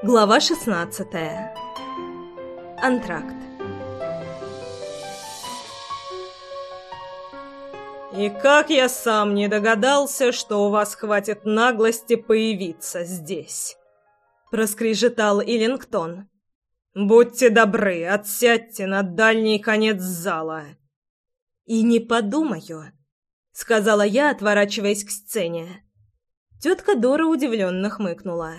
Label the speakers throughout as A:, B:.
A: Глава 16. Антракт.
B: И как я сам не догадался, что у вас хватит наглости появиться здесь, проскрежетал Илингтон. Будьте добры, отсядьте на дальний конец зала.
A: И не подумаю, сказала я, отворачиваясь к сцене. Тетка Дора удивленно хмыкнула.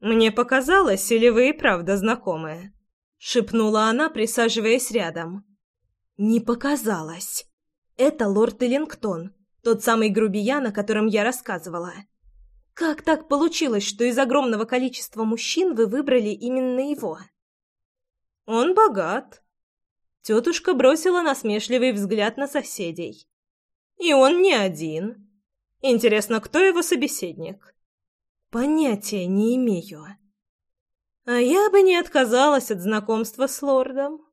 B: «Мне показалось, или вы и правда знакомы?» — шепнула она, присаживаясь рядом.
A: «Не показалось. Это лорд Эллингтон, тот самый грубиян, о котором я рассказывала. Как так получилось, что из огромного количества мужчин вы выбрали именно его?»
B: «Он богат». Тетушка бросила насмешливый взгляд на соседей. «И он не один. Интересно, кто его собеседник?»
A: Понятия не имею.
B: А я бы не отказалась от знакомства с лордом,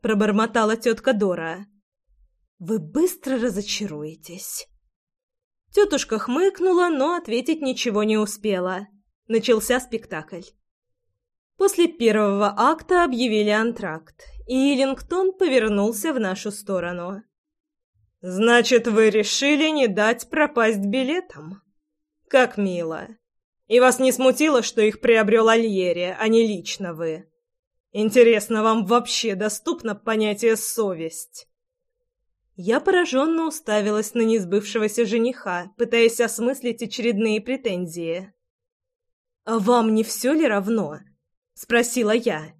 B: пробормотала тетка Дора.
A: Вы быстро разочаруетесь.
B: Тетушка хмыкнула, но ответить ничего не успела. Начался спектакль. После первого акта объявили антракт, и Иллингтон повернулся в нашу сторону. «Значит, вы решили не дать пропасть билетам? Как мило!» И вас не смутило, что их приобрел Альери, а не лично вы? Интересно, вам вообще доступно понятие «совесть»?» Я пораженно уставилась на несбывшегося жениха, пытаясь осмыслить очередные претензии.
A: «А вам не все ли равно?» — спросила я.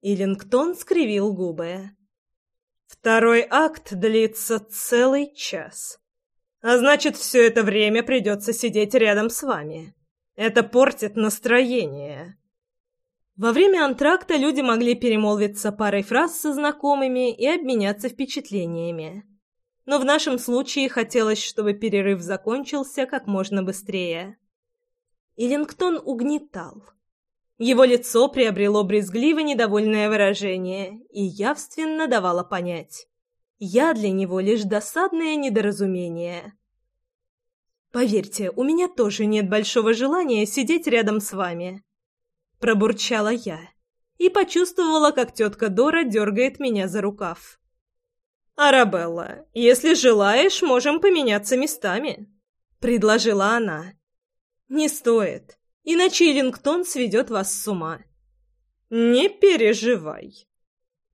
B: Иллингтон скривил губы. «Второй акт длится целый час. А значит, все это время придется сидеть рядом с вами». Это портит настроение. Во время антракта люди могли перемолвиться парой фраз со знакомыми и обменяться впечатлениями. Но в нашем случае хотелось, чтобы перерыв закончился как можно быстрее. Иллингтон угнетал. Его лицо приобрело брезгливо недовольное выражение и явственно давало понять. Я для него лишь досадное недоразумение. Поверьте, у меня тоже нет большого желания сидеть рядом с вами. Пробурчала я и почувствовала, как тетка Дора дергает меня за рукав. «Арабелла, если желаешь, можем поменяться местами», — предложила она. «Не стоит, иначе Эллингтон сведет вас с ума». «Не переживай».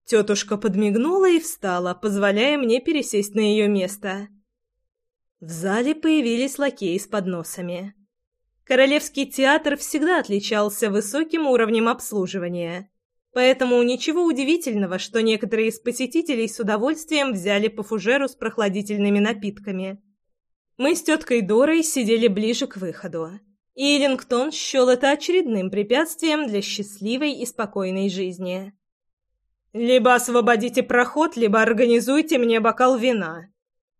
B: Тетушка подмигнула и встала, позволяя мне пересесть на ее место. В зале появились лакеи с подносами. Королевский театр всегда отличался высоким уровнем обслуживания, поэтому ничего удивительного, что некоторые из посетителей с удовольствием взяли по фужеру с прохладительными напитками. Мы с теткой Дорой сидели ближе к выходу, и Эллингтон счел это очередным препятствием для счастливой и спокойной жизни. «Либо освободите проход, либо организуйте мне бокал вина»,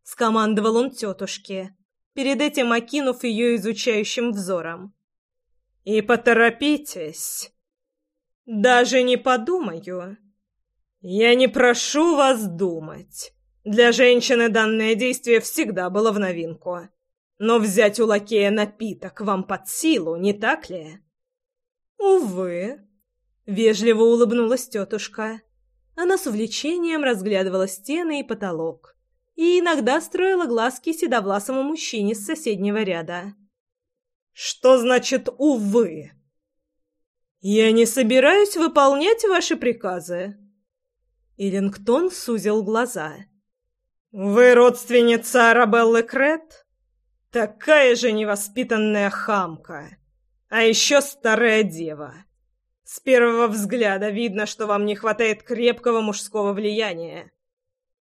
B: — скомандовал он тетушке, перед этим окинув ее изучающим взором. «И поторопитесь!» «Даже не подумаю!» «Я не прошу вас думать. Для женщины данное действие всегда было в новинку. Но взять у лакея напиток вам под силу, не так ли?» «Увы», — вежливо улыбнулась тетушка. Она с увлечением разглядывала стены и потолок и иногда строила глазки седовласому мужчине с соседнего ряда. «Что значит «увы»?» «Я не собираюсь выполнять ваши приказы». Иллингтон сузил глаза. «Вы родственница Арабеллы Крет? Такая же невоспитанная хамка. А еще старая дева. С первого взгляда видно, что вам не хватает крепкого мужского влияния.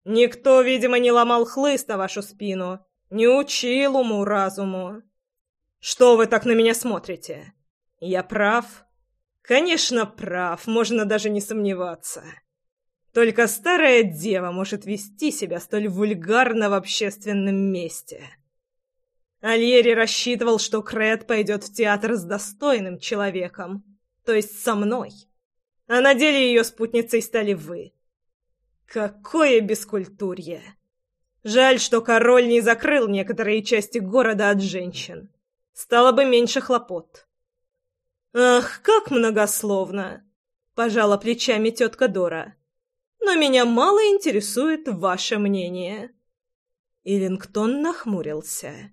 B: Никто, видимо, не ломал хлыста вашу спину, не учил уму-разуму. Что вы так на меня смотрите? Я прав? Конечно, прав, можно даже не сомневаться. Только старая дева может вести себя столь вульгарно в общественном месте. Альери рассчитывал, что Крет пойдет в театр с достойным человеком, то есть со мной. А на деле ее спутницей стали вы. Какое бескультурье! Жаль, что король не закрыл некоторые части города от женщин. Стало бы меньше хлопот. «Ах, как многословно!» — пожала плечами тетка Дора. «Но меня мало интересует ваше мнение». Иллингтон нахмурился.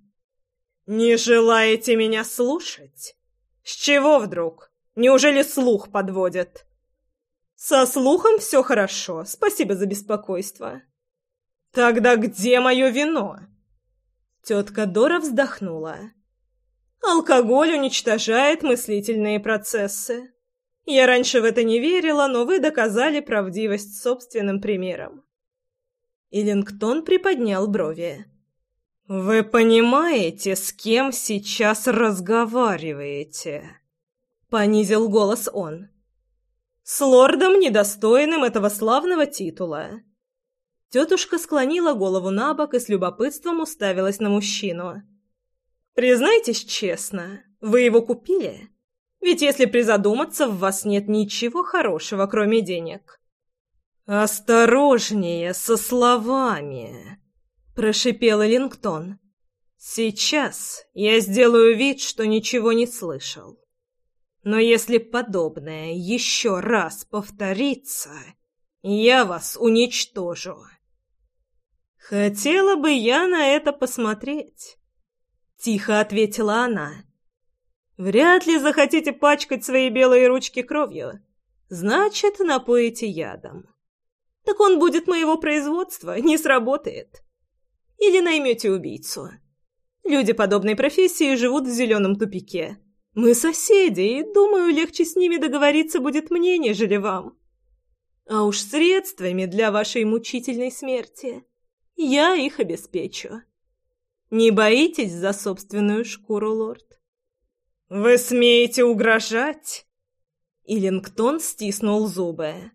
B: «Не желаете меня слушать? С чего вдруг? Неужели слух подводит?» «Со слухом все хорошо. Спасибо за беспокойство». «Тогда где мое вино?» Тетка Дора вздохнула. «Алкоголь уничтожает мыслительные процессы. Я раньше в это не верила, но вы доказали правдивость собственным примером». Иллингтон приподнял брови. «Вы понимаете, с кем сейчас разговариваете?» Понизил голос он. С лордом, недостойным этого славного титула. Тетушка склонила голову на бок и с любопытством уставилась на мужчину. «Признайтесь честно, вы его купили? Ведь если призадуматься, в вас нет ничего хорошего, кроме денег». «Осторожнее со словами!» – прошипел Лингтон. «Сейчас я сделаю вид, что ничего не слышал». Но если подобное еще раз повторится, я вас уничтожу. Хотела бы я на это посмотреть, тихо ответила она. Вряд ли захотите пачкать свои белые ручки кровью. Значит, напоите ядом. Так он будет моего производства, не сработает. Или наймете убийцу. Люди подобной профессии живут в зеленом тупике мы соседи, и, думаю, легче с ними договориться будет мне, нежели вам. А уж средствами для вашей мучительной смерти я их обеспечу. Не боитесь за собственную шкуру, лорд? Вы смеете угрожать? Иллингтон стиснул зубы.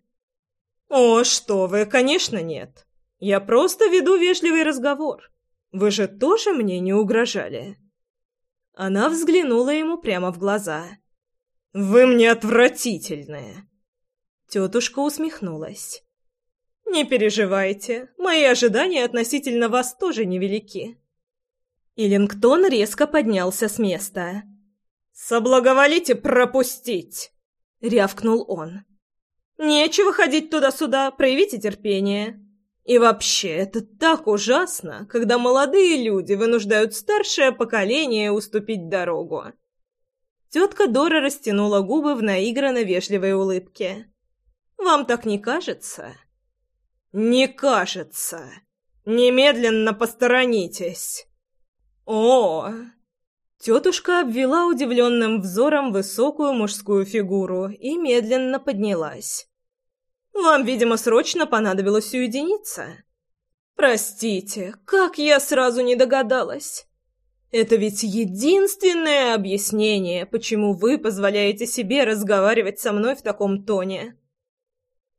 B: О, что вы, конечно, нет. Я просто веду вежливый разговор. Вы же тоже мне не угрожали. Она взглянула ему прямо в глаза. «Вы мне отвратительные. Тетушка усмехнулась. «Не переживайте, мои ожидания относительно вас тоже невелики». Иллингтон резко поднялся с места. «Соблаговолите пропустить!» — рявкнул он. «Нечего ходить туда-сюда, проявите терпение!» И вообще, это так ужасно, когда молодые люди вынуждают старшее поколение уступить дорогу. Тетка Дора растянула губы в наигранно вежливой улыбке. «Вам так не кажется?» «Не кажется! Немедленно посторонитесь!» «О!» Тетушка обвела удивленным взором высокую мужскую фигуру и медленно поднялась. Вам, видимо, срочно понадобилось уединиться. Простите, как я сразу не догадалась. Это ведь единственное объяснение, почему вы позволяете себе разговаривать со мной в таком тоне.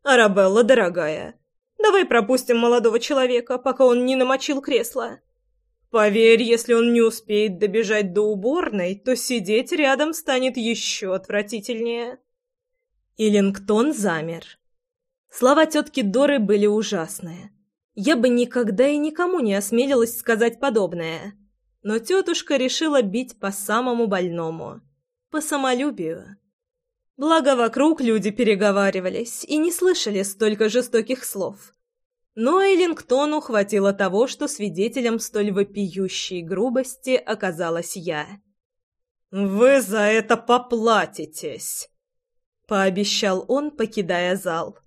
B: Арабелла, дорогая, давай пропустим молодого человека, пока он не намочил кресло. Поверь, если он не успеет добежать до уборной, то сидеть рядом станет еще отвратительнее. Иллингтон замер. Слова тетки Доры были ужасные. Я бы никогда и никому не осмелилась сказать подобное. Но тетушка решила бить по самому больному. По самолюбию. Благо, вокруг люди переговаривались и не слышали столько жестоких слов. Но Эллингтону хватило того, что свидетелем столь вопиющей грубости оказалась я. «Вы за это поплатитесь!» — пообещал он, покидая зал.